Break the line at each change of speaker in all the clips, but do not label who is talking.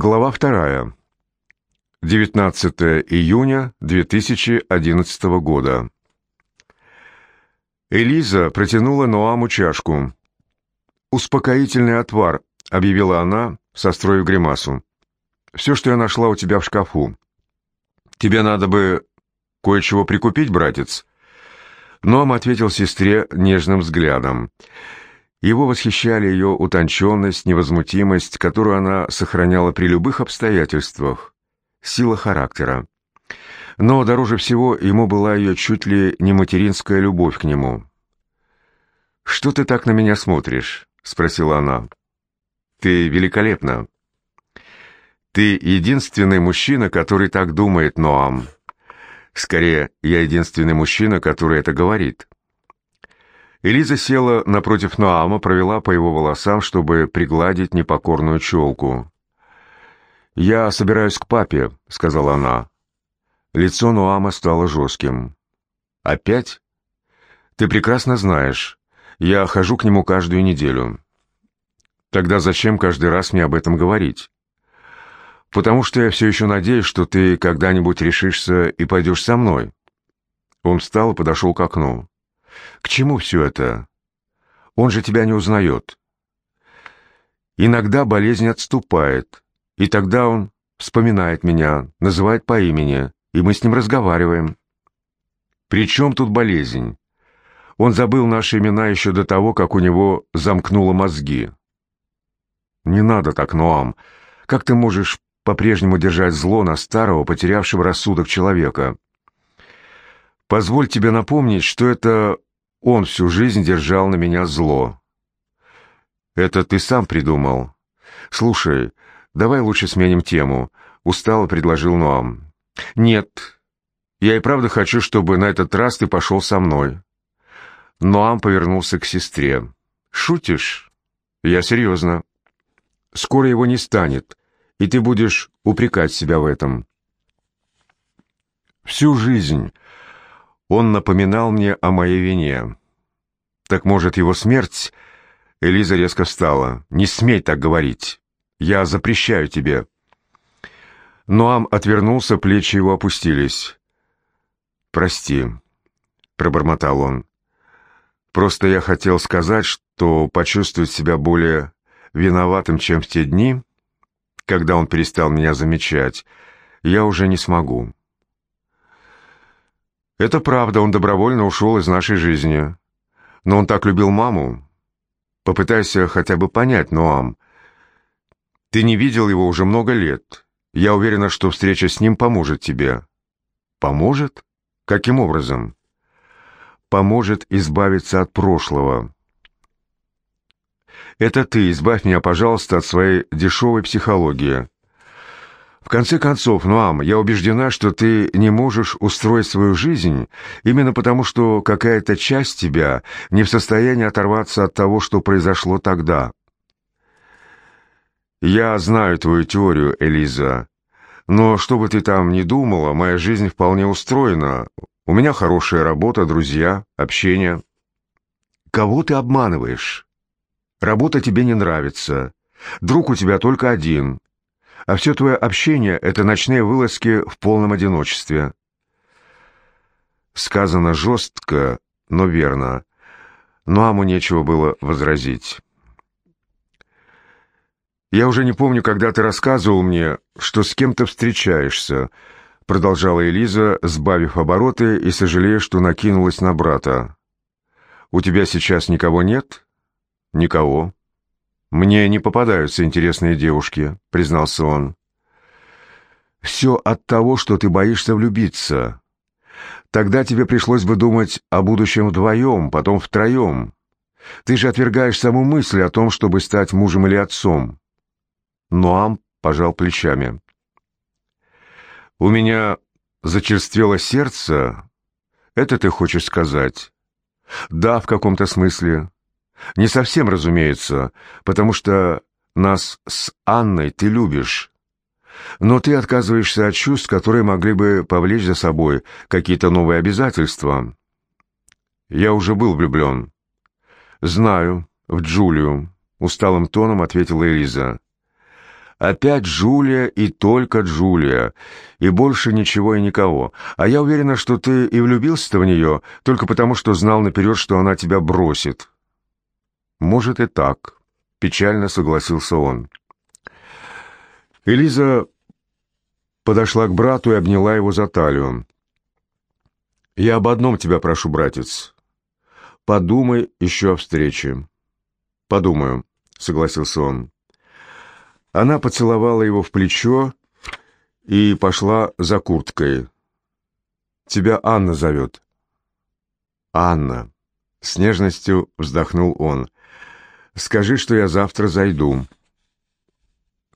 Глава вторая. 19 июня 2011 года. Элиза протянула Ноаму чашку. «Успокоительный отвар», — объявила она, состроив гримасу. «Все, что я нашла у тебя в шкафу. Тебе надо бы кое-чего прикупить, братец?» Ноам ответил сестре нежным взглядом. Его восхищали ее утонченность, невозмутимость, которую она сохраняла при любых обстоятельствах, сила характера. Но дороже всего ему была ее чуть ли не материнская любовь к нему. «Что ты так на меня смотришь?» — спросила она. «Ты великолепна. Ты единственный мужчина, который так думает, Ноам. Скорее, я единственный мужчина, который это говорит». Элиза села напротив Ноама, провела по его волосам, чтобы пригладить непокорную челку. «Я собираюсь к папе», — сказала она. Лицо Ноама стало жестким. «Опять? Ты прекрасно знаешь. Я хожу к нему каждую неделю». «Тогда зачем каждый раз мне об этом говорить?» «Потому что я все еще надеюсь, что ты когда-нибудь решишься и пойдешь со мной». Он встал и подошел к окну. К чему все это? Он же тебя не узнает. Иногда болезнь отступает, и тогда он вспоминает меня, называет по имени, и мы с ним разговариваем. При чем тут болезнь? Он забыл наши имена еще до того, как у него замкнуло мозги. Не надо так, Ноам. Как ты можешь по-прежнему держать зло на старого, потерявшего рассудок человека? Позволь тебе напомнить, что это он всю жизнь держал на меня зло. Это ты сам придумал. Слушай, давай лучше сменим тему. Устало предложил Ноам. Нет, я и правда хочу, чтобы на этот раз ты пошел со мной. Ноам повернулся к сестре. Шутишь? Я серьезно. Скоро его не станет, и ты будешь упрекать себя в этом. Всю жизнь он напоминал мне о моей вине. Так может, его смерть... Элиза резко встала. «Не смей так говорить. Я запрещаю тебе». Ноам отвернулся, плечи его опустились. «Прости», — пробормотал он. «Просто я хотел сказать, что почувствовать себя более виноватым, чем в те дни, когда он перестал меня замечать, я уже не смогу». Это правда, он добровольно ушел из нашей жизни. Но он так любил маму. Попытайся хотя бы понять, Ноам. Ты не видел его уже много лет. Я уверена, что встреча с ним поможет тебе. Поможет? Каким образом? Поможет избавиться от прошлого. Это ты, избавь меня, пожалуйста, от своей дешевой психологии. В конце концов, Нуам, я убеждена, что ты не можешь устроить свою жизнь именно потому, что какая-то часть тебя не в состоянии оторваться от того, что произошло тогда. Я знаю твою теорию, Элиза, но что бы ты там ни думала, моя жизнь вполне устроена. У меня хорошая работа, друзья, общение. Кого ты обманываешь? Работа тебе не нравится. Друг у тебя только один а все твое общение — это ночные вылазки в полном одиночестве. Сказано жестко, но верно. Но Аму нечего было возразить. «Я уже не помню, когда ты рассказывал мне, что с кем-то встречаешься», продолжала Элиза, сбавив обороты и сожалея, что накинулась на брата. «У тебя сейчас никого нет?» «Никого». «Мне не попадаются интересные девушки», — признался он. «Все от того, что ты боишься влюбиться. Тогда тебе пришлось бы думать о будущем вдвоем, потом втроем. Ты же отвергаешь саму мысль о том, чтобы стать мужем или отцом». Ноам пожал плечами. «У меня зачерствело сердце? Это ты хочешь сказать?» «Да, в каком-то смысле. Не совсем, разумеется, потому что нас с Анной ты любишь. Но ты отказываешься от чувств, которые могли бы повлечь за собой какие-то новые обязательства. Я уже был влюблен. Знаю, в Джулию, усталым тоном ответила Элиза. Опять Джулия и только Джулия, и больше ничего и никого. А я уверена, что ты и влюбился-то в нее только потому, что знал наперед, что она тебя бросит». «Может и так», — печально согласился он. Элиза подошла к брату и обняла его за талию. «Я об одном тебя прошу, братец. Подумай еще о встрече». «Подумаю», — согласился он. Она поцеловала его в плечо и пошла за курткой. «Тебя Анна зовет». «Анна», — с нежностью вздохнул он. «Скажи, что я завтра зайду».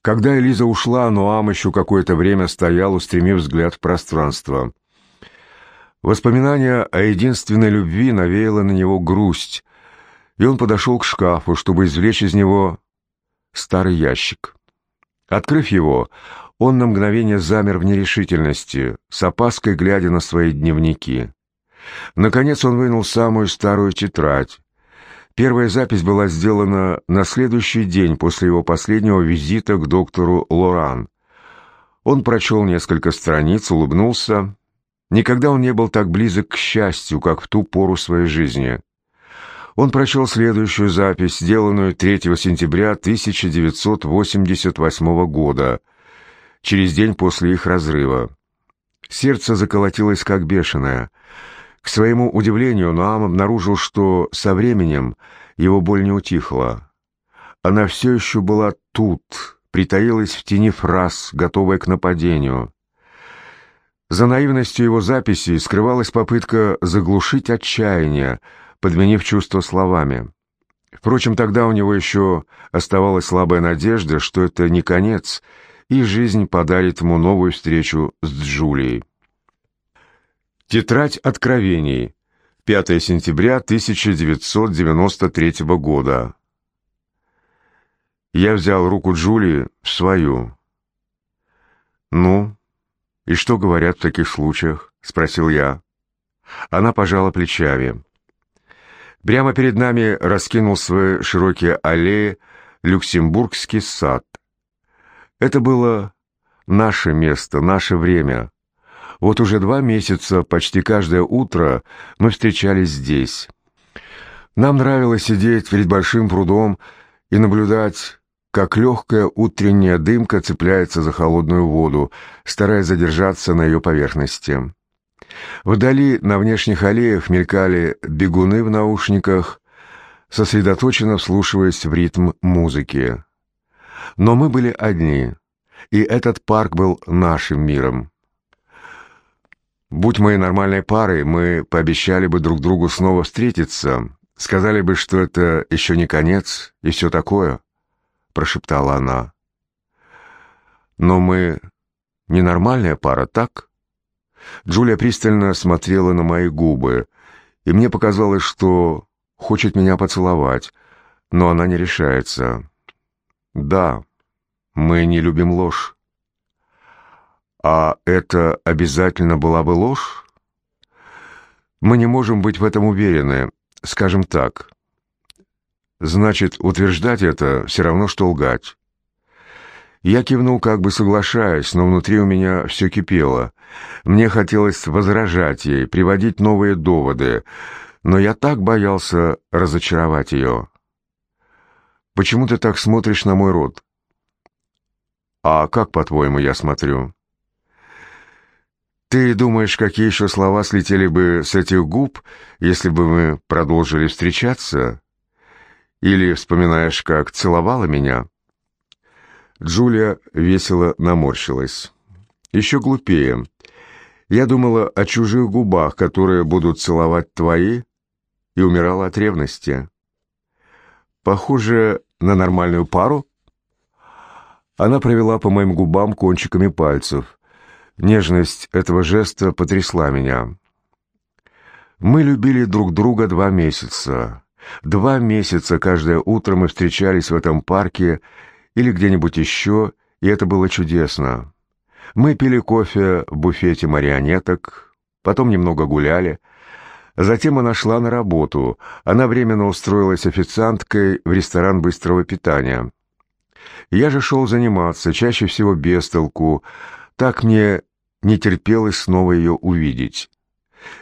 Когда Элиза ушла, Ноам еще какое-то время стоял, устремив взгляд в пространство. Воспоминание о единственной любви навеяло на него грусть, и он подошел к шкафу, чтобы извлечь из него старый ящик. Открыв его, он на мгновение замер в нерешительности, с опаской глядя на свои дневники. Наконец он вынул самую старую тетрадь. Первая запись была сделана на следующий день после его последнего визита к доктору Лоран. Он прочел несколько страниц, улыбнулся. Никогда он не был так близок к счастью, как в ту пору своей жизни. Он прочел следующую запись, сделанную 3 сентября 1988 года, через день после их разрыва. Сердце заколотилось как бешеное. К своему удивлению, Ноам обнаружил, что со временем его боль не утихла. Она все еще была тут, притаилась в тени фраз, готовая к нападению. За наивностью его записей скрывалась попытка заглушить отчаяние, подменив чувство словами. Впрочем, тогда у него еще оставалась слабая надежда, что это не конец, и жизнь подарит ему новую встречу с Джулией. Тетрадь откровений. 5 сентября 1993 года. Я взял руку Джулии в свою. «Ну, и что говорят в таких случаях?» — спросил я. Она пожала плечами. Прямо перед нами раскинул свои широкие аллеи Люксембургский сад. Это было наше место, наше время. Вот уже два месяца, почти каждое утро, мы встречались здесь. Нам нравилось сидеть перед большим прудом и наблюдать, как легкая утренняя дымка цепляется за холодную воду, стараясь задержаться на ее поверхности. Вдали на внешних аллеях мелькали бегуны в наушниках, сосредоточенно вслушиваясь в ритм музыки. Но мы были одни, и этот парк был нашим миром. Будь мы нормальной парой, мы пообещали бы друг другу снова встретиться, сказали бы, что это еще не конец и все такое, — прошептала она. Но мы ненормальная пара, так? — Джулия пристально смотрела на мои губы, и мне показалось, что хочет меня поцеловать, но она не решается. Да, мы не любим ложь. А это обязательно была бы ложь? Мы не можем быть в этом уверены, скажем так. Значит, утверждать это все равно, что лгать. Я кивнул, как бы соглашаясь, но внутри у меня все кипело. Мне хотелось возражать ей, приводить новые доводы, но я так боялся разочаровать ее. «Почему ты так смотришь на мой рот?» «А как, по-твоему, я смотрю?» «Ты думаешь, какие еще слова слетели бы с этих губ, если бы мы продолжили встречаться? Или вспоминаешь, как целовала меня?» Джулия весело наморщилась. «Еще глупее. Я думала о чужих губах, которые будут целовать твои, и умирала от ревности. Похоже на нормальную пару?» Она провела по моим губам кончиками пальцев. Нежность этого жеста потрясла меня. Мы любили друг друга два месяца. Два месяца каждое утро мы встречались в этом парке или где-нибудь еще, и это было чудесно. Мы пили кофе в буфете марионеток, потом немного гуляли. Затем она шла на работу. Она временно устроилась официанткой в ресторан быстрого питания. Я же шел заниматься, чаще всего без толку. Так мне не терпелось снова ее увидеть.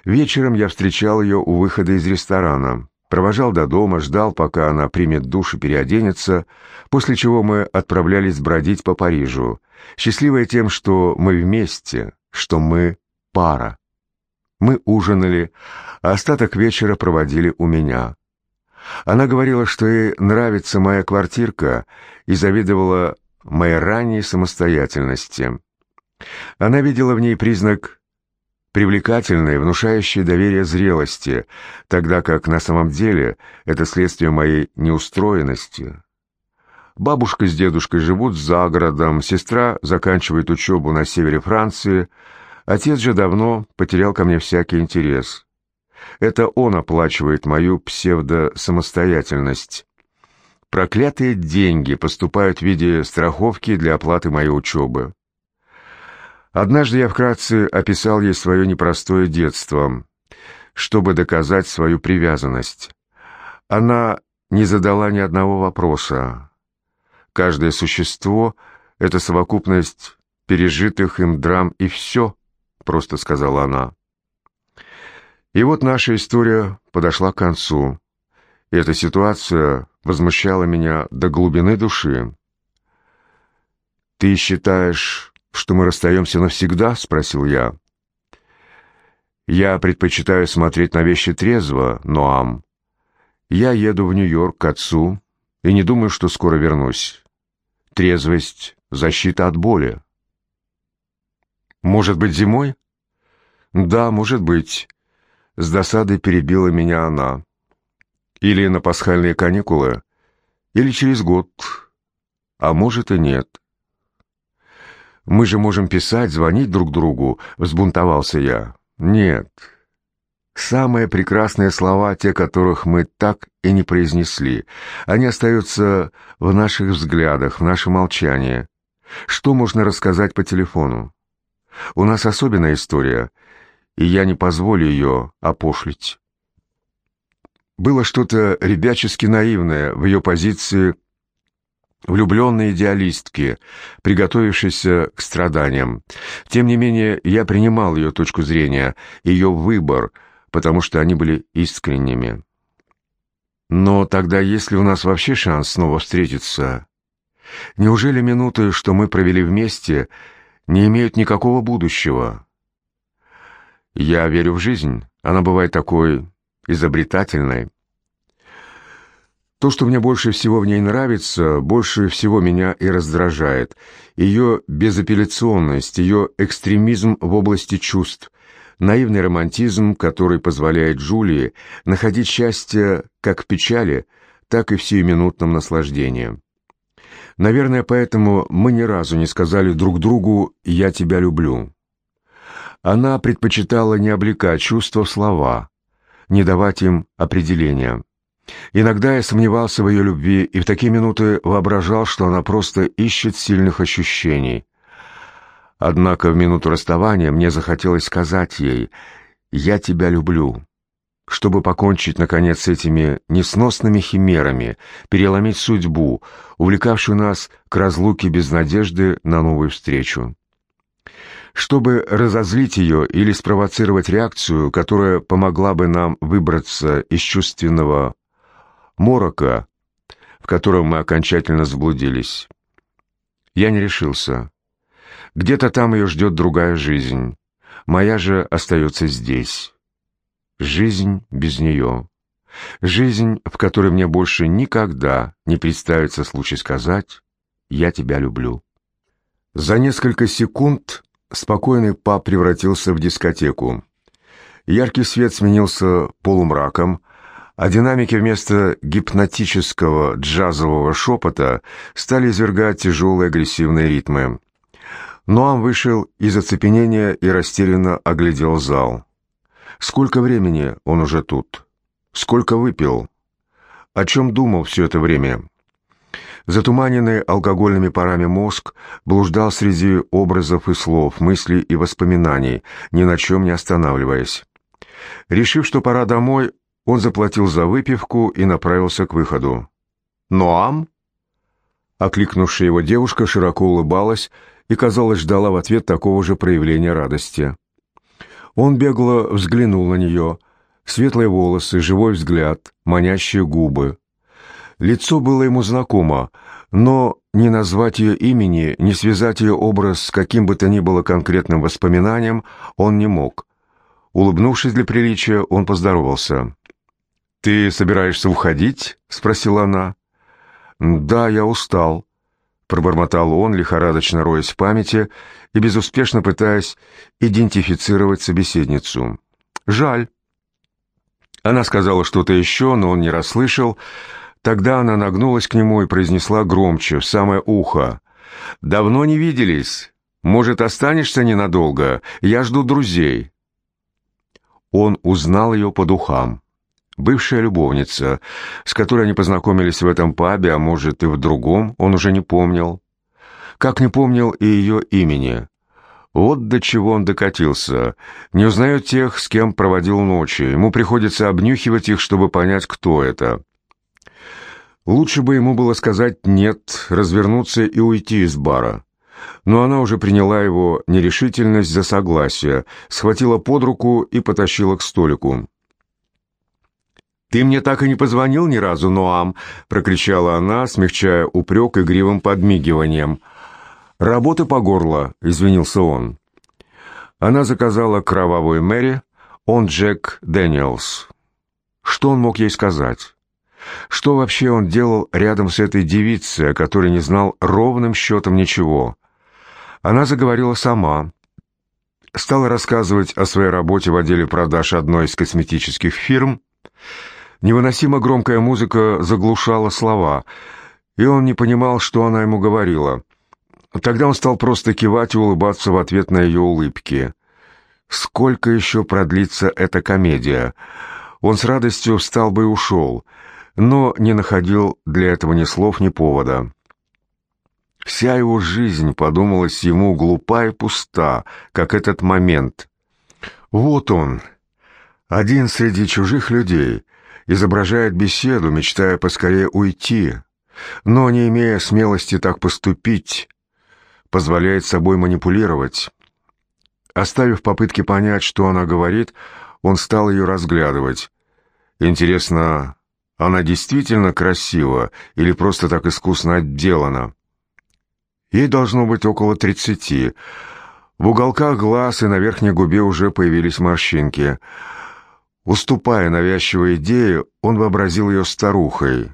Вечером я встречал ее у выхода из ресторана. Провожал до дома, ждал, пока она примет душ и переоденется, после чего мы отправлялись бродить по Парижу, счастливые тем, что мы вместе, что мы пара. Мы ужинали, а остаток вечера проводили у меня. Она говорила, что ей нравится моя квартирка и завидовала моей ранней самостоятельности. Она видела в ней признак привлекательной, внушающей доверие зрелости, тогда как на самом деле это следствие моей неустроенности. Бабушка с дедушкой живут за городом, сестра заканчивает учебу на севере Франции, отец же давно потерял ко мне всякий интерес. Это он оплачивает мою псевдо-самостоятельность. Проклятые деньги поступают в виде страховки для оплаты моей учебы. Однажды я вкратце описал ей свое непростое детство, чтобы доказать свою привязанность. Она не задала ни одного вопроса. Каждое существо — это совокупность пережитых им драм, и все, — просто сказала она. И вот наша история подошла к концу, и эта ситуация возмущала меня до глубины души. «Ты считаешь, что мы расстаемся навсегда?» — спросил я. «Я предпочитаю смотреть на вещи трезво, Ноам. Я еду в Нью-Йорк к отцу и не думаю, что скоро вернусь. Трезвость — защита от боли». «Может быть, зимой?» «Да, может быть». С досадой перебила меня она. «Или на пасхальные каникулы, или через год, а может и нет». Мы же можем писать, звонить друг другу», — взбунтовался я. «Нет. Самые прекрасные слова, те, которых мы так и не произнесли, они остаются в наших взглядах, в нашем молчании. Что можно рассказать по телефону? У нас особенная история, и я не позволю ее опошлить». Было что-то ребячески наивное в ее позиции влюбленной идеалистки, приготовившейся к страданиям. Тем не менее, я принимал ее точку зрения, ее выбор, потому что они были искренними. Но тогда есть ли у нас вообще шанс снова встретиться? Неужели минуты, что мы провели вместе, не имеют никакого будущего? Я верю в жизнь. Она бывает такой изобретательной. То, что мне больше всего в ней нравится, больше всего меня и раздражает. Ее безапелляционность, ее экстремизм в области чувств, наивный романтизм, который позволяет Джулии находить счастье как в печали, так и в сиюминутном наслаждении. Наверное, поэтому мы ни разу не сказали друг другу «я тебя люблю». Она предпочитала не облекать чувства в слова, не давать им определения. Иногда я сомневался в ее любви и в такие минуты воображал, что она просто ищет сильных ощущений. Однако в минуту расставания мне захотелось сказать ей «Я тебя люблю», чтобы покончить, наконец, с этими несносными химерами, переломить судьбу, увлекавшую нас к разлуке без надежды на новую встречу. Чтобы разозлить ее или спровоцировать реакцию, которая помогла бы нам выбраться из чувственного морока, в котором мы окончательно заблудились. Я не решился. Где-то там ее ждет другая жизнь. Моя же остается здесь. Жизнь без нее. Жизнь, в которой мне больше никогда не представится случай сказать «я тебя люблю». За несколько секунд спокойный паб превратился в дискотеку. Яркий свет сменился полумраком, а динамики вместо гипнотического джазового шепота стали извергать тяжелые агрессивные ритмы. Ноам вышел из оцепенения и растерянно оглядел зал. Сколько времени он уже тут? Сколько выпил? О чем думал все это время? Затуманенный алкогольными парами мозг блуждал среди образов и слов, мыслей и воспоминаний, ни на чем не останавливаясь. Решив, что пора домой, он заплатил за выпивку и направился к выходу. «Ноам?» Окликнувшая его девушка широко улыбалась и, казалось, ждала в ответ такого же проявления радости. Он бегло взглянул на нее. Светлые волосы, живой взгляд, манящие губы. Лицо было ему знакомо, но не назвать ее имени, не связать ее образ с каким бы то ни было конкретным воспоминанием он не мог. Улыбнувшись для приличия, он поздоровался. «Ты собираешься уходить?» — спросила она. «Да, я устал», — пробормотал он, лихорадочно роясь в памяти и безуспешно пытаясь идентифицировать собеседницу. «Жаль». Она сказала что-то еще, но он не расслышал. Тогда она нагнулась к нему и произнесла громче, в самое ухо. «Давно не виделись. Может, останешься ненадолго? Я жду друзей». Он узнал ее по духам. Бывшая любовница, с которой они познакомились в этом пабе, а может и в другом, он уже не помнил. Как не помнил и ее имени. Вот до чего он докатился. Не узнает тех, с кем проводил ночи. Ему приходится обнюхивать их, чтобы понять, кто это. Лучше бы ему было сказать «нет», развернуться и уйти из бара. Но она уже приняла его нерешительность за согласие, схватила под руку и потащила к столику. «Ты мне так и не позвонил ни разу, Ноам!» — прокричала она, смягчая упрек игривым подмигиванием. «Работы по горло», — извинился он. Она заказала кровавую Мэри, он Джек Дэниелс. Что он мог ей сказать? Что вообще он делал рядом с этой девицей, о которой не знал ровным счетом ничего? Она заговорила сама. Стала рассказывать о своей работе в отделе продаж одной из косметических фирм, Невыносимо громкая музыка заглушала слова, и он не понимал, что она ему говорила. Тогда он стал просто кивать и улыбаться в ответ на ее улыбки. Сколько еще продлится эта комедия? Он с радостью встал бы и ушел, но не находил для этого ни слов, ни повода. Вся его жизнь подумалась ему глупа и пуста, как этот момент. Вот он, один среди чужих людей, изображает беседу, мечтая поскорее уйти, но, не имея смелости так поступить, позволяет собой манипулировать. Оставив попытки понять, что она говорит, он стал ее разглядывать. Интересно, она действительно красива или просто так искусно отделана? Ей должно быть около тридцати. В уголках глаз и на верхней губе уже появились морщинки — Уступая навязчивой идее, он вообразил ее старухой.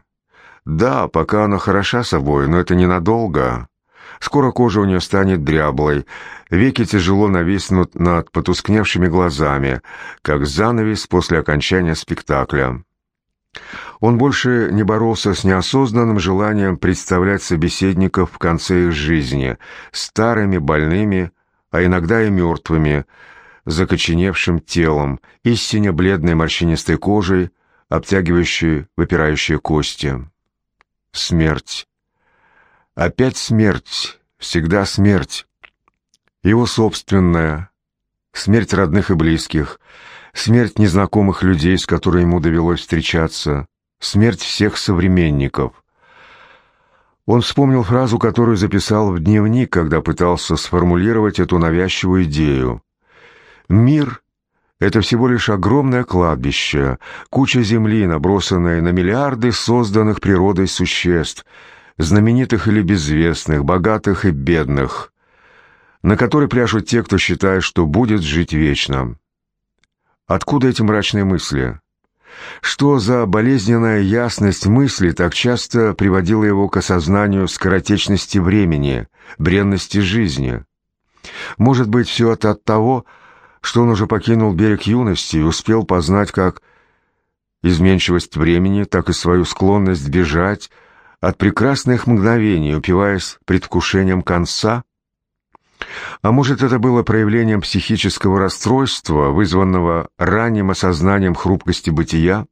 Да, пока она хороша собой, но это ненадолго. Скоро кожа у нее станет дряблой, веки тяжело нависнут над потускневшими глазами, как занавес после окончания спектакля. Он больше не боролся с неосознанным желанием представлять собеседников в конце их жизни, старыми, больными, а иногда и мертвыми, закоченевшим телом, истинно бледной морщинистой кожей, обтягивающей выпирающие кости. Смерть. Опять смерть, всегда смерть. Его собственная, смерть родных и близких, смерть незнакомых людей, с которыми ему довелось встречаться, смерть всех современников. Он вспомнил фразу, которую записал в дневник, когда пытался сформулировать эту навязчивую идею. Мир — это всего лишь огромное кладбище, куча земли, набросанная на миллиарды созданных природой существ, знаменитых или безвестных, богатых и бедных, на которой пляшут те, кто считает, что будет жить вечно. Откуда эти мрачные мысли? Что за болезненная ясность мысли так часто приводила его к осознанию скоротечности времени, бренности жизни? Может быть, все это от того, что что он уже покинул берег юности и успел познать как изменчивость времени, так и свою склонность бежать от прекрасных мгновений, упиваясь предвкушением конца? А может, это было проявлением психического расстройства, вызванного ранним осознанием хрупкости бытия?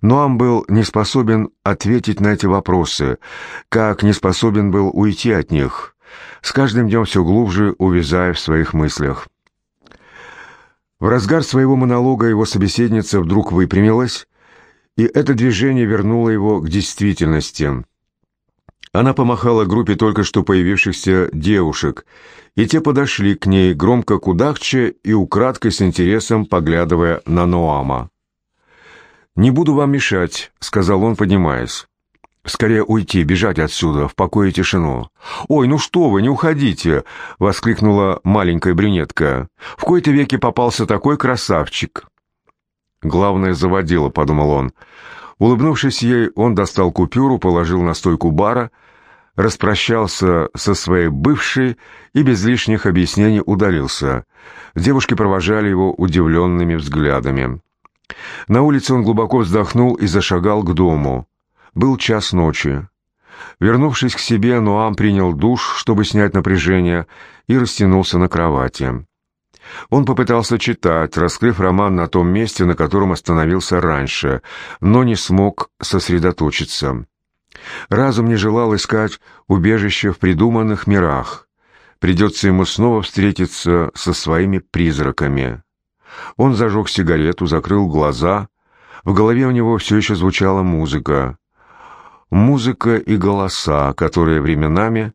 Но он был не способен ответить на эти вопросы, как не способен был уйти от них, с каждым днем все глубже увязая в своих мыслях. В разгар своего монолога его собеседница вдруг выпрямилась, и это движение вернуло его к действительности. Она помахала группе только что появившихся девушек, и те подошли к ней, громко кудахча и украдкой с интересом поглядывая на Ноама. «Не буду вам мешать», — сказал он, поднимаясь. «Скорее уйти, бежать отсюда, в покое и тишину». «Ой, ну что вы, не уходите!» — воскликнула маленькая брюнетка. «В кои-то веке попался такой красавчик». «Главное, заводила», — подумал он. Улыбнувшись ей, он достал купюру, положил на стойку бара — распрощался со своей бывшей и без лишних объяснений удалился. Девушки провожали его удивленными взглядами. На улице он глубоко вздохнул и зашагал к дому. Был час ночи. Вернувшись к себе, Нуам принял душ, чтобы снять напряжение, и растянулся на кровати. Он попытался читать, раскрыв роман на том месте, на котором остановился раньше, но не смог сосредоточиться. Разум не желал искать убежище в придуманных мирах. Придется ему снова встретиться со своими призраками. Он зажег сигарету, закрыл глаза. В голове у него все еще звучала музыка. Музыка и голоса, которые временами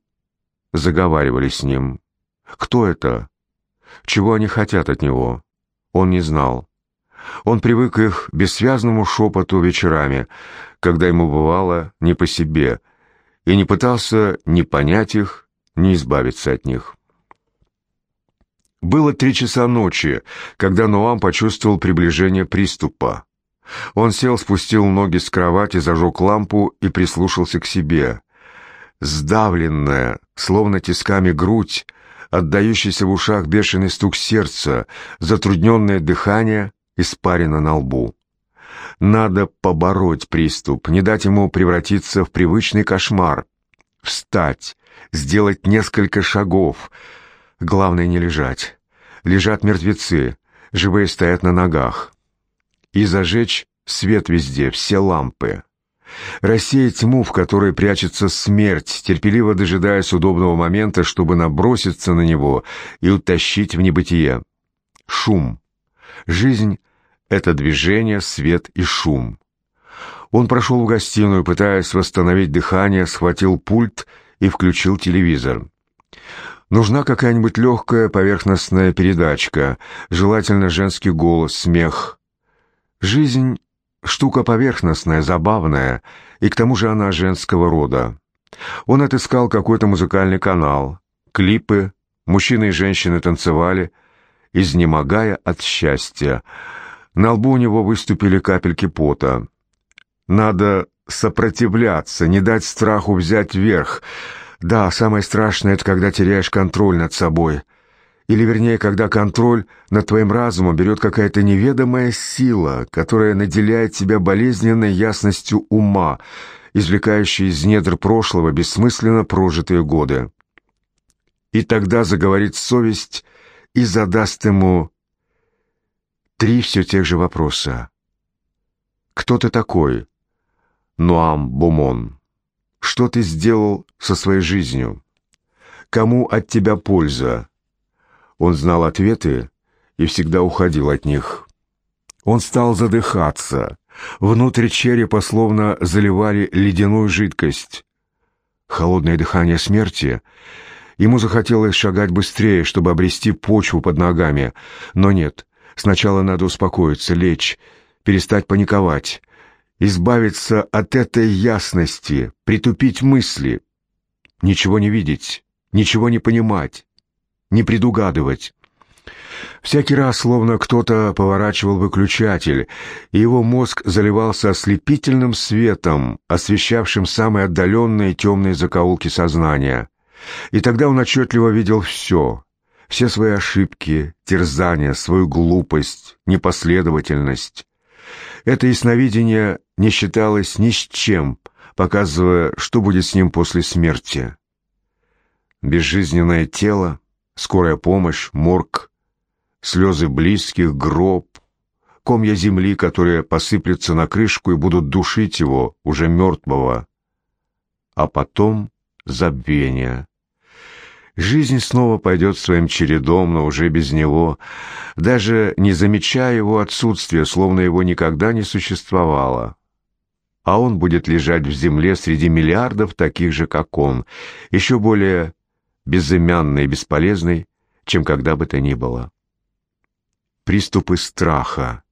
заговаривали с ним. Кто это? Чего они хотят от него? Он не знал. Он привык к их бессвязному шепоту вечерами, когда ему бывало не по себе, и не пытался ни понять их, ни избавиться от них. Было три часа ночи, когда Ноам почувствовал приближение приступа. Он сел, спустил ноги с кровати, зажег лампу и прислушался к себе. Сдавленная, словно тисками грудь, отдающийся в ушах бешеный стук сердца, затрудненное дыхание, испарина на лбу. Надо побороть приступ, не дать ему превратиться в привычный кошмар. Встать, сделать несколько шагов. Главное не лежать. Лежат мертвецы, живые стоят на ногах. И зажечь свет везде, все лампы. Рассеять тьму, в которой прячется смерть, терпеливо дожидаясь удобного момента, чтобы наброситься на него и утащить в небытие. Шум. Жизнь это движение, свет и шум. Он прошел в гостиную, пытаясь восстановить дыхание, схватил пульт и включил телевизор. Нужна какая-нибудь легкая поверхностная передачка, желательно женский голос, смех. Жизнь — штука поверхностная, забавная, и к тому же она женского рода. Он отыскал какой-то музыкальный канал, клипы, мужчины и женщины танцевали, изнемогая от счастья — на лбу у него выступили капельки пота. Надо сопротивляться, не дать страху взять верх. Да, самое страшное — это когда теряешь контроль над собой. Или, вернее, когда контроль над твоим разумом берет какая-то неведомая сила, которая наделяет тебя болезненной ясностью ума, извлекающей из недр прошлого бессмысленно прожитые годы. И тогда заговорит совесть и задаст ему Три все тех же вопроса. «Кто ты такой?» «Нуам Бумон». «Что ты сделал со своей жизнью?» «Кому от тебя польза?» Он знал ответы и всегда уходил от них. Он стал задыхаться. Внутрь черепа словно заливали ледяную жидкость. Холодное дыхание смерти. Ему захотелось шагать быстрее, чтобы обрести почву под ногами, но нет. Сначала надо успокоиться, лечь, перестать паниковать, избавиться от этой ясности, притупить мысли, ничего не видеть, ничего не понимать, не предугадывать. Всякий раз, словно кто-то поворачивал выключатель, и его мозг заливался ослепительным светом, освещавшим самые отдаленные темные закоулки сознания. И тогда он отчетливо видел все, все свои ошибки, терзания, свою глупость, непоследовательность. Это ясновидение не считалось ни с чем, показывая, что будет с ним после смерти. Безжизненное тело, скорая помощь, морг, слезы близких, гроб, комья земли, которые посыплются на крышку и будут душить его, уже мертвого. А потом забвение, Жизнь снова пойдет своим чередом, но уже без него, даже не замечая его отсутствия, словно его никогда не существовало. а он будет лежать в земле среди миллиардов таких же, как он, еще более безымянный и бесполезный, чем когда бы то ни было. Приступы страха.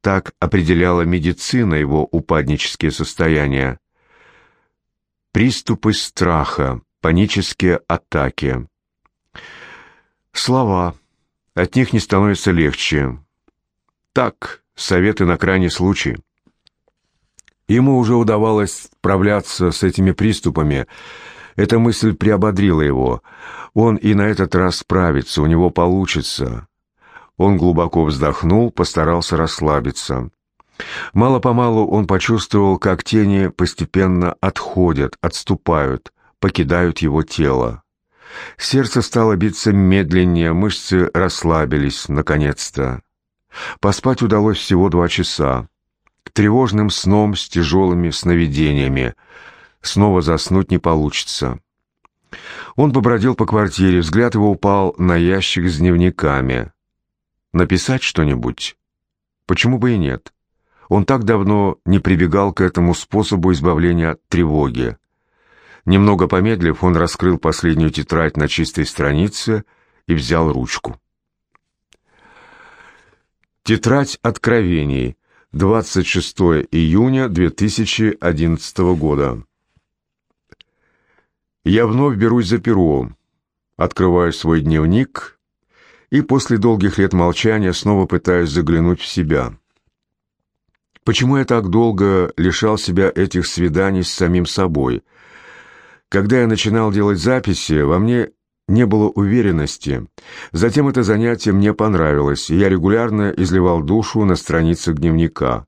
Так определяла медицина его упаднические состояния. Приступы страха, панические атаки. Слова. От них не становится легче. Так, советы на крайний случай. Ему уже удавалось справляться с этими приступами. Эта мысль приободрила его. Он и на этот раз справится, у него получится. Он глубоко вздохнул, постарался расслабиться. Мало-помалу он почувствовал, как тени постепенно отходят, отступают, покидают его тело. Сердце стало биться медленнее, мышцы расслабились, наконец-то. Поспать удалось всего два часа. Тревожным сном с тяжелыми сновидениями. Снова заснуть не получится. Он побродил по квартире, взгляд его упал на ящик с дневниками. Написать что-нибудь? Почему бы и нет? Он так давно не прибегал к этому способу избавления от тревоги. Немного помедлив, он раскрыл последнюю тетрадь на чистой странице и взял ручку. Тетрадь откровений. 26 июня 2011 года. Я вновь берусь за перо, открываю свой дневник и после долгих лет молчания снова пытаюсь заглянуть в себя. Почему я так долго лишал себя этих свиданий с самим собой? Когда я начинал делать записи, во мне не было уверенности. Затем это занятие мне понравилось, и я регулярно изливал душу на страницах дневника.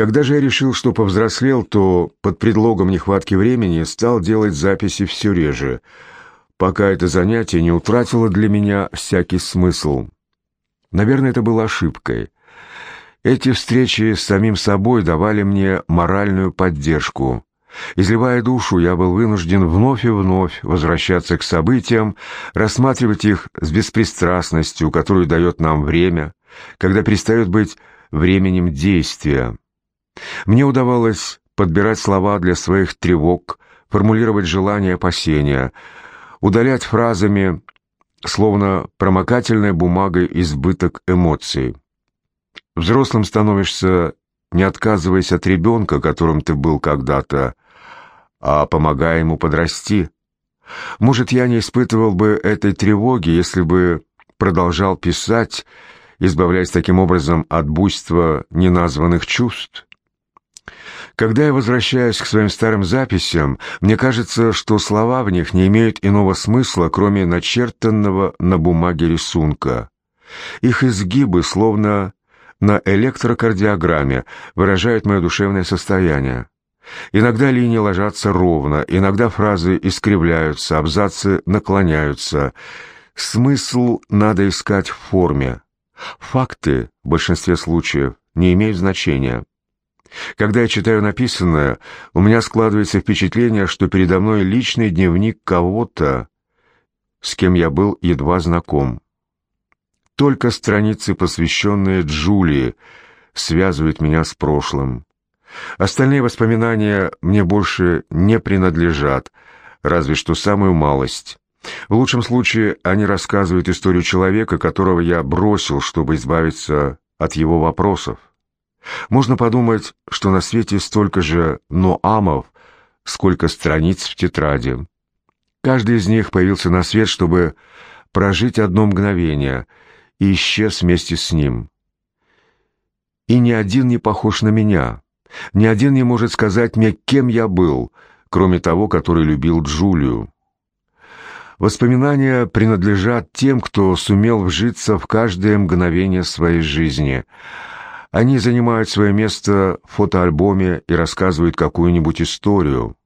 Когда же я решил, что повзрослел, то под предлогом нехватки времени стал делать записи все реже, пока это занятие не утратило для меня всякий смысл. Наверное, это было ошибкой. Эти встречи с самим собой давали мне моральную поддержку. Изливая душу, я был вынужден вновь и вновь возвращаться к событиям, рассматривать их с беспристрастностью, которую дает нам время, когда перестает быть временем действия. Мне удавалось подбирать слова для своих тревог, формулировать желания и опасения, удалять фразами, словно промокательной бумагой избыток эмоций. Взрослым становишься не отказываясь от ребенка, которым ты был когда-то, а помогая ему подрасти. Может, я не испытывал бы этой тревоги, если бы продолжал писать, избавляясь таким образом от буйства неназванных чувств? Когда я возвращаюсь к своим старым записям, мне кажется, что слова в них не имеют иного смысла, кроме начертанного на бумаге рисунка. Их изгибы словно на электрокардиограмме выражают мое душевное состояние. Иногда линии ложатся ровно, иногда фразы искривляются, абзацы наклоняются. Смысл надо искать в форме. Факты, в большинстве случаев, не имеют значения. Когда я читаю написанное, у меня складывается впечатление, что передо мной личный дневник кого-то, с кем я был едва знаком. Только страницы, посвященные Джулии, связывают меня с прошлым. Остальные воспоминания мне больше не принадлежат, разве что самую малость. В лучшем случае они рассказывают историю человека, которого я бросил, чтобы избавиться от его вопросов. Можно подумать, что на свете столько же Ноамов, сколько страниц в тетради. Каждый из них появился на свет, чтобы прожить одно мгновение — и исчез вместе с ним. И ни один не похож на меня, ни один не может сказать мне, кем я был, кроме того, который любил Джулию. Воспоминания принадлежат тем, кто сумел вжиться в каждое мгновение своей жизни. Они занимают свое место в фотоальбоме и рассказывают какую-нибудь историю.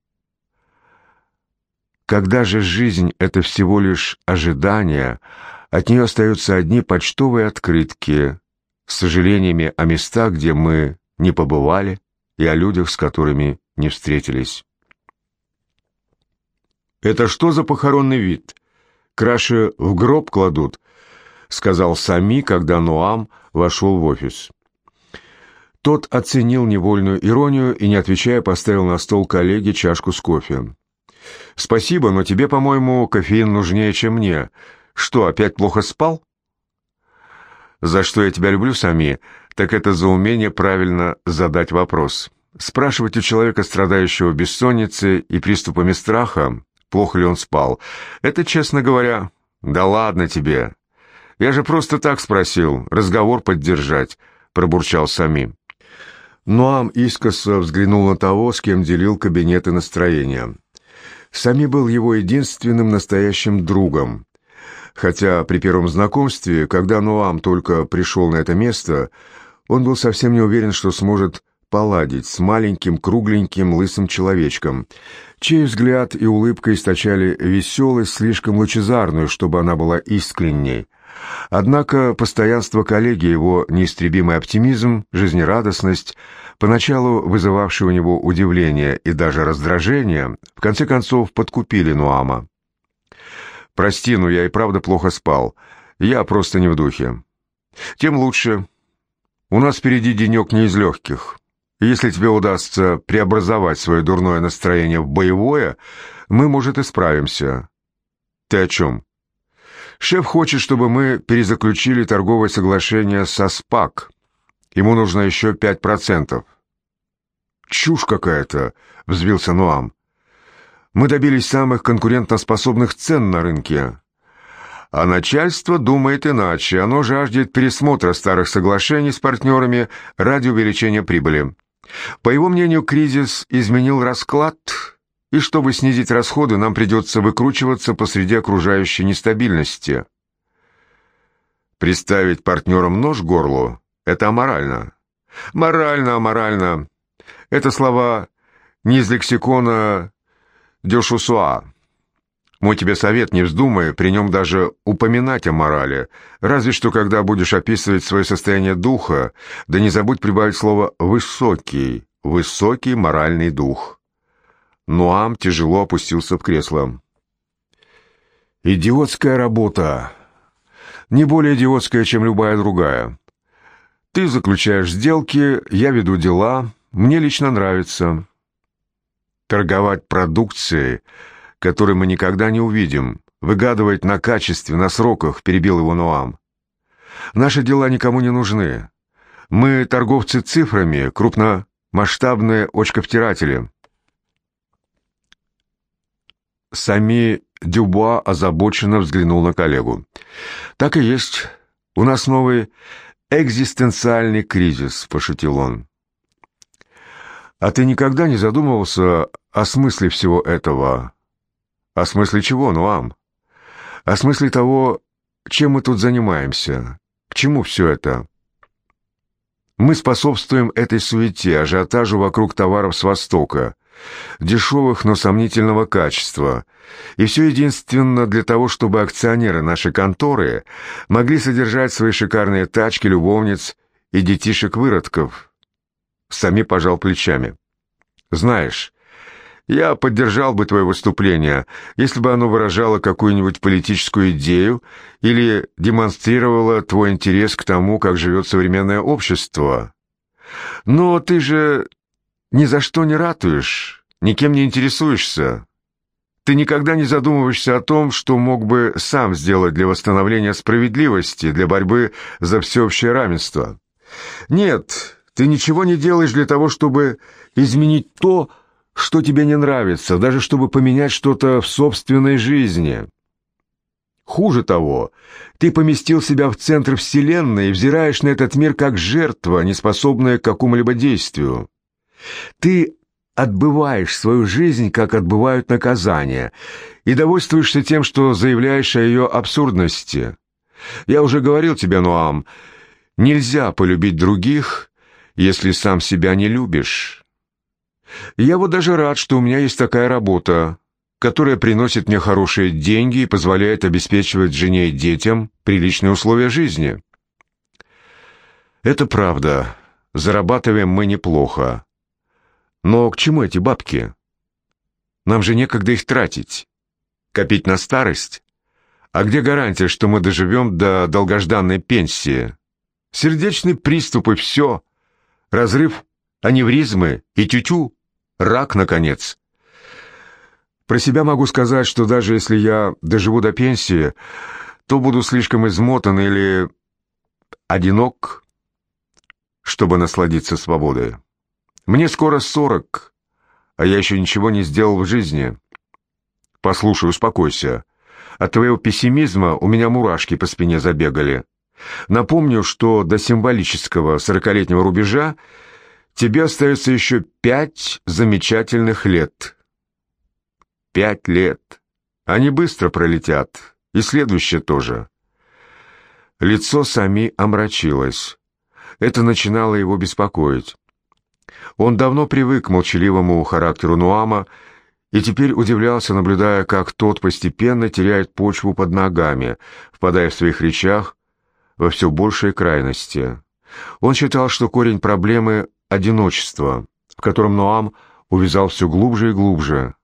Когда же жизнь — это всего лишь ожидание — от нее остаются одни почтовые открытки с сожалениями о местах, где мы не побывали, и о людях, с которыми не встретились. «Это что за похоронный вид? Краши в гроб кладут», — сказал Сами, когда Ноам вошел в офис. Тот оценил невольную иронию и, не отвечая, поставил на стол коллеге чашку с кофе. «Спасибо, но тебе, по-моему, кофеин нужнее, чем мне. Что, опять плохо спал?» «За что я тебя люблю, Сами, так это за умение правильно задать вопрос. Спрашивать у человека, страдающего бессонницей и приступами страха, плохо ли он спал, это, честно говоря, да ладно тебе. Я же просто так спросил, разговор поддержать», — пробурчал Сами. Ноам искоса взглянул на того, с кем делил кабинет и настроение. Сами был его единственным настоящим другом. Хотя при первом знакомстве, когда Ноам только пришел на это место, он был совсем не уверен, что сможет поладить с маленьким, кругленьким, лысым человечком, чей взгляд и улыбка источали веселость, слишком лучезарную, чтобы она была искренней. Однако постоянство коллеги, его неистребимый оптимизм, жизнерадостность, поначалу вызывавшие у него удивление и даже раздражение, в конце концов подкупили Нуама. «Прости, но я и правда плохо спал. Я просто не в духе. Тем лучше. У нас впереди денек не из легких. Если тебе удастся преобразовать свое дурное настроение в боевое, мы, может, и справимся. Ты о чем?» Шеф хочет, чтобы мы перезаключили торговое соглашение со СПАК. Ему нужно еще пять процентов. «Чушь какая-то!» — взвился Нуам. «Мы добились самых конкурентоспособных цен на рынке. А начальство думает иначе. Оно жаждет пересмотра старых соглашений с партнерами ради увеличения прибыли. По его мнению, кризис изменил расклад, и чтобы снизить расходы, нам придется выкручиваться посреди окружающей нестабильности. Приставить партнерам нож к горлу — это аморально. Морально, аморально. Это слова не из лексикона Дюшусуа. Мой тебе совет, не вздумай при нем даже упоминать о морали, разве что когда будешь описывать свое состояние духа, да не забудь прибавить слово «высокий», «высокий моральный дух». Нуам тяжело опустился в кресло. «Идиотская работа. Не более идиотская, чем любая другая. Ты заключаешь сделки, я веду дела, мне лично нравится. Торговать продукцией, которую мы никогда не увидим, выгадывать на качестве, на сроках, перебил его Нуам. Наши дела никому не нужны. Мы торговцы цифрами, крупномасштабные очковтиратели. Сами Дюбуа озабоченно взглянул на коллегу. «Так и есть. У нас новый экзистенциальный кризис», — пошутил он. «А ты никогда не задумывался о смысле всего этого?» «О смысле чего, Нуам?» «О смысле того, чем мы тут занимаемся? К чему все это?» «Мы способствуем этой суете, ажиотажу вокруг товаров с Востока, дешевых, но сомнительного качества. И все единственно для того, чтобы акционеры нашей конторы могли содержать свои шикарные тачки, любовниц и детишек-выродков. Сами пожал плечами. Знаешь, я поддержал бы твое выступление, если бы оно выражало какую-нибудь политическую идею или демонстрировало твой интерес к тому, как живет современное общество. Но ты же ни за что не ратуешь, никем не интересуешься. Ты никогда не задумываешься о том, что мог бы сам сделать для восстановления справедливости, для борьбы за всеобщее равенство. Нет, ты ничего не делаешь для того, чтобы изменить то, что тебе не нравится, даже чтобы поменять что-то в собственной жизни. Хуже того, ты поместил себя в центр Вселенной и взираешь на этот мир как жертва, неспособная к какому-либо действию. Ты отбываешь свою жизнь, как отбывают наказания, и довольствуешься тем, что заявляешь о ее абсурдности. Я уже говорил тебе, Нуам, нельзя полюбить других, если сам себя не любишь. Я вот даже рад, что у меня есть такая работа, которая приносит мне хорошие деньги и позволяет обеспечивать жене и детям приличные условия жизни. Это правда. Зарабатываем мы неплохо. Но к чему эти бабки? Нам же некогда их тратить. Копить на старость? А где гарантия, что мы доживем до долгожданной пенсии? Сердечный приступ и все. Разрыв аневризмы и тютю, рак, наконец. Про себя могу сказать, что даже если я доживу до пенсии, то буду слишком измотан или одинок, чтобы насладиться свободой. Мне скоро сорок, а я еще ничего не сделал в жизни. Послушай, успокойся. От твоего пессимизма у меня мурашки по спине забегали. Напомню, что до символического сорокалетнего рубежа тебе остается еще пять замечательных лет. Пять лет. Они быстро пролетят. И следующее тоже. Лицо Сами омрачилось. Это начинало его беспокоить. Он давно привык к молчаливому характеру Нуама и теперь удивлялся, наблюдая, как тот постепенно теряет почву под ногами, впадая в своих речах во все большие крайности. Он считал, что корень проблемы — одиночество, в котором Ноам увязал все глубже и глубже.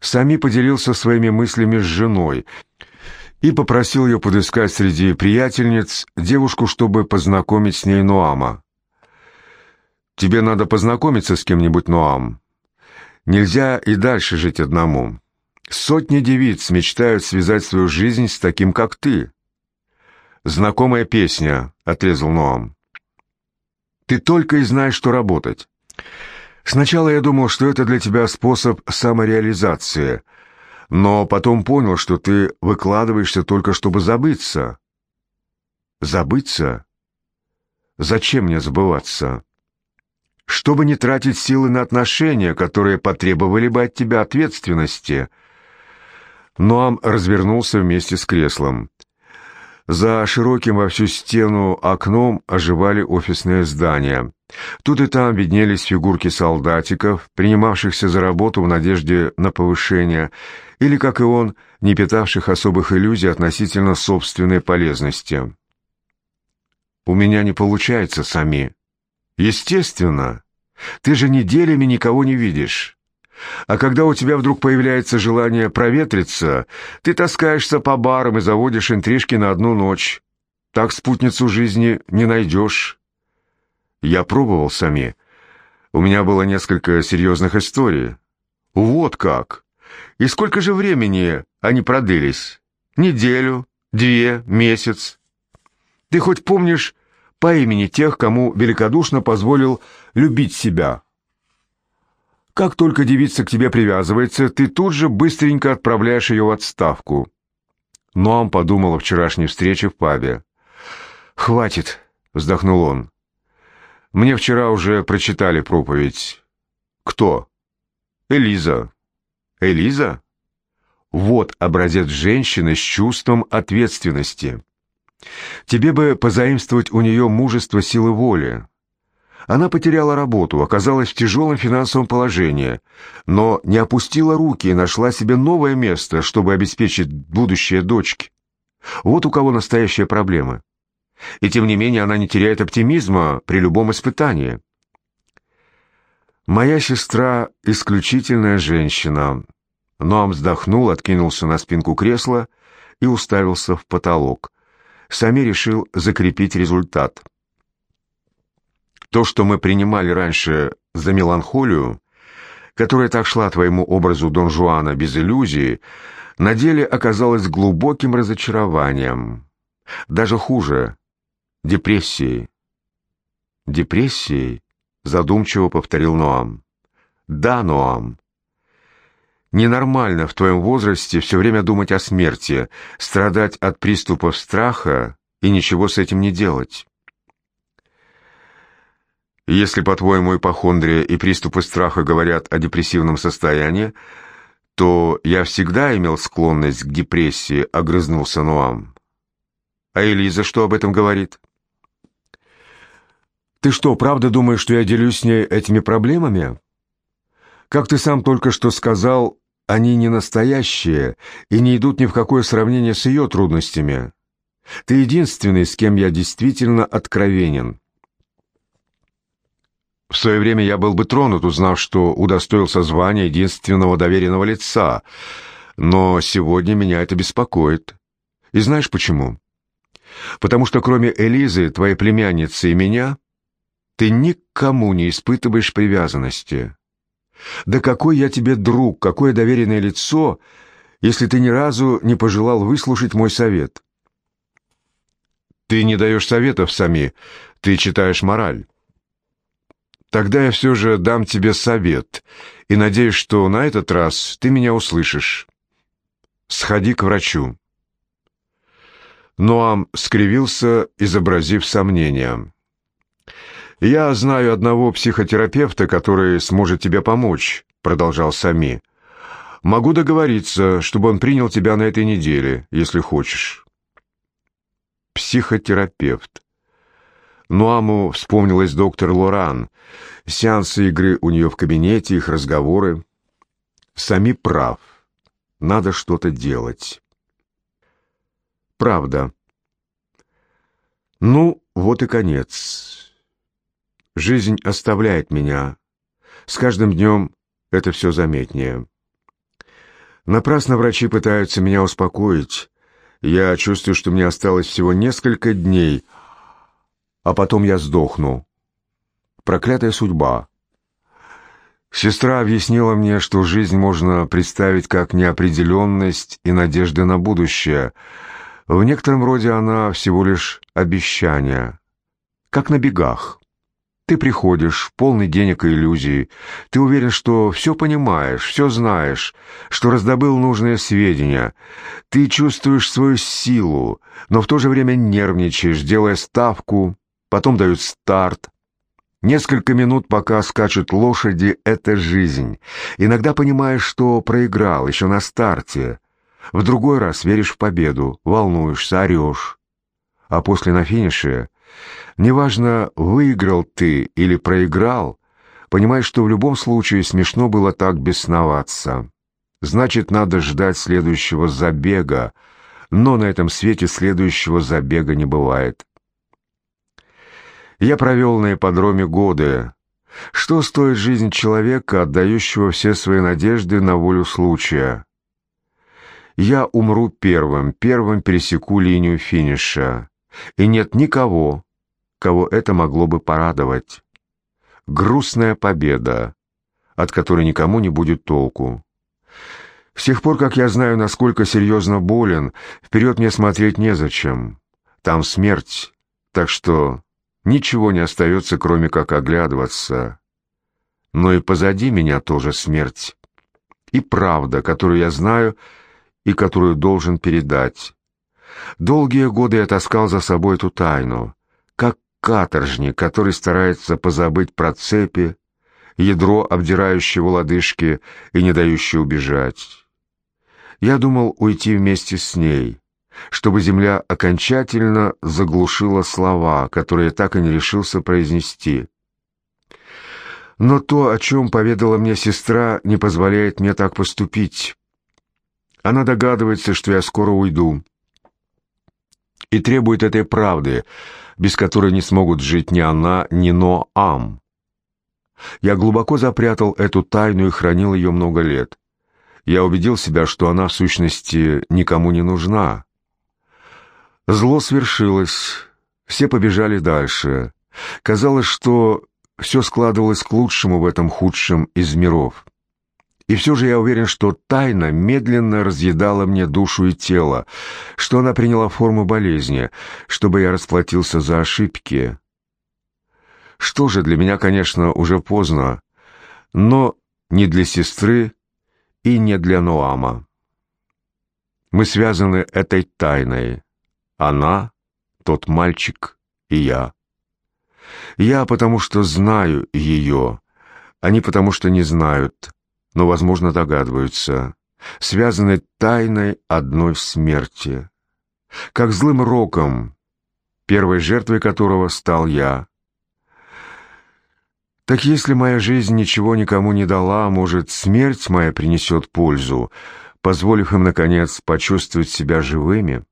Сами поделился своими мыслями с женой и попросил ее подыскать среди приятельниц девушку, чтобы познакомить с ней Ноама. «Тебе надо познакомиться с кем-нибудь, Ноам. Нельзя и дальше жить одному. Сотни девиц мечтают связать свою жизнь с таким, как ты». «Знакомая песня», — отрезал Ноам. «Ты только и знаешь, что работать. Сначала я думал, что это для тебя способ самореализации, но потом понял, что ты выкладываешься только чтобы забыться». «Забыться? Зачем мне забываться?» «Чтобы не тратить силы на отношения, которые потребовали бы от тебя ответственности». Ноам развернулся вместе с креслом. За широким во всю стену окном оживали офисные здания. Тут и там виднелись фигурки солдатиков, принимавшихся за работу в надежде на повышение, или, как и он, не питавших особых иллюзий относительно собственной полезности. «У меня не получается, Сами». «Естественно. Ты же неделями никого не видишь. А когда у тебя вдруг появляется желание проветриться, ты таскаешься по барам и заводишь интрижки на одну ночь. Так спутницу жизни не найдешь. Я пробовал сами. У меня было несколько серьезных историй. Вот как. И сколько же времени они продлились? Неделю, две, месяц. Ты хоть помнишь по имени тех, кому великодушно позволил любить себя?» Как только девица к тебе привязывается, ты тут же быстренько отправляешь ее в отставку. Ноам подумал о вчерашней встрече в пабе. «Хватит», — вздохнул он. «Мне вчера уже прочитали проповедь». «Кто?» «Элиза». «Элиза?» «Вот образец женщины с чувством ответственности. Тебе бы позаимствовать у нее мужество силы воли. Она потеряла работу, оказалась в тяжелом финансовом положении, но не опустила руки и нашла себе новое место, чтобы обеспечить будущее дочки. Вот у кого настоящая проблема. И тем не менее она не теряет оптимизма при любом испытании. «Моя сестра — исключительная женщина». Ноам вздохнул, откинулся на спинку кресла и уставился в потолок. Сами решил закрепить результат — то, что мы принимали раньше за меланхолию, которая так шла твоему образу Дон Жуана без иллюзии, на деле оказалось глубоким разочарованием. Даже хуже — депрессией. «Депрессией?» — задумчиво повторил Ноам. «Да, Ноам. Ненормально в твоем возрасте все время думать о смерти, страдать от приступов страха и ничего с этим не делать. Если, по-твоему, ипохондрия и приступы страха говорят о депрессивном состоянии, то я всегда имел склонность к депрессии, огрызнулся Нуам. А Элиза что об этом говорит? Ты что, правда думаешь, что я делюсь с ней этими проблемами? Как ты сам только что сказал, они не настоящие и не идут ни в какое сравнение с ее трудностями. Ты единственный, с кем я действительно откровенен. В свое время я был бы тронут, узнав, что удостоился звания единственного доверенного лица, но сегодня меня это беспокоит. И знаешь почему? Потому что кроме Элизы, твоей племянницы и меня, Ты никому не испытываешь привязанности. Да какой я тебе друг, какое доверенное лицо, если ты ни разу не пожелал выслушать мой совет. Ты не даешь советов сами, ты читаешь мораль. Тогда я все же дам тебе совет и надеюсь, что на этот раз ты меня услышишь. Сходи к врачу. Ноам скривился, изобразив сомнение. «Я знаю одного психотерапевта, который сможет тебе помочь», — продолжал Сами. «Могу договориться, чтобы он принял тебя на этой неделе, если хочешь». Психотерапевт. Нуаму вспомнилась доктор Лоран. Сеансы игры у нее в кабинете, их разговоры. Сами прав. Надо что-то делать. Правда. Ну, вот и конец. Жизнь оставляет меня. С каждым днем это все заметнее. Напрасно врачи пытаются меня успокоить. Я чувствую, что мне осталось всего несколько дней, а потом я сдохну. Проклятая судьба. Сестра объяснила мне, что жизнь можно представить как неопределенность и надежды на будущее — в некотором роде она всего лишь обещание, как на бегах. Ты приходишь, полный денег и иллюзий. Ты уверен, что все понимаешь, все знаешь, что раздобыл нужные сведения. Ты чувствуешь свою силу, но в то же время нервничаешь, делая ставку, потом дают старт. Несколько минут, пока скачут лошади, — это жизнь. Иногда понимаешь, что проиграл еще на старте — в другой раз веришь в победу, волнуешься, орешь. А после на финише, неважно, выиграл ты или проиграл, понимаешь, что в любом случае смешно было так бесноваться. Значит, надо ждать следующего забега, но на этом свете следующего забега не бывает. Я провел на ипподроме годы. Что стоит жизнь человека, отдающего все свои надежды на волю случая? Я умру первым, первым пересеку линию финиша. И нет никого, кого это могло бы порадовать. Грустная победа, от которой никому не будет толку. С тех пор, как я знаю, насколько серьезно болен, вперед мне смотреть незачем. Там смерть, так что ничего не остается, кроме как оглядываться. Но и позади меня тоже смерть. И правда, которую я знаю — и которую должен передать. Долгие годы я таскал за собой эту тайну, как каторжник, который старается позабыть про цепи, ядро, обдирающее лодыжки и не дающее убежать. Я думал уйти вместе с ней, чтобы земля окончательно заглушила слова, которые так и не решился произнести. Но то, о чем поведала мне сестра, не позволяет мне так поступить. Она догадывается, что я скоро уйду. И требует этой правды, без которой не смогут жить ни она, ни Ноам. Я глубоко запрятал эту тайну и хранил ее много лет. Я убедил себя, что она в сущности никому не нужна. Зло свершилось, все побежали дальше. Казалось, что все складывалось к лучшему в этом худшем из миров. И все же я уверен, что тайна медленно разъедала мне душу и тело, что она приняла форму болезни, чтобы я расплатился за ошибки. Что же, для меня, конечно, уже поздно, но не для сестры и не для Ноама. Мы связаны этой тайной. Она, тот мальчик и я. Я потому что знаю ее, а не потому что не знают но, возможно, догадываются, связаны тайной одной смерти. Как злым роком, первой жертвой которого стал я. Так если моя жизнь ничего никому не дала, может, смерть моя принесет пользу, позволив им, наконец, почувствовать себя живыми?»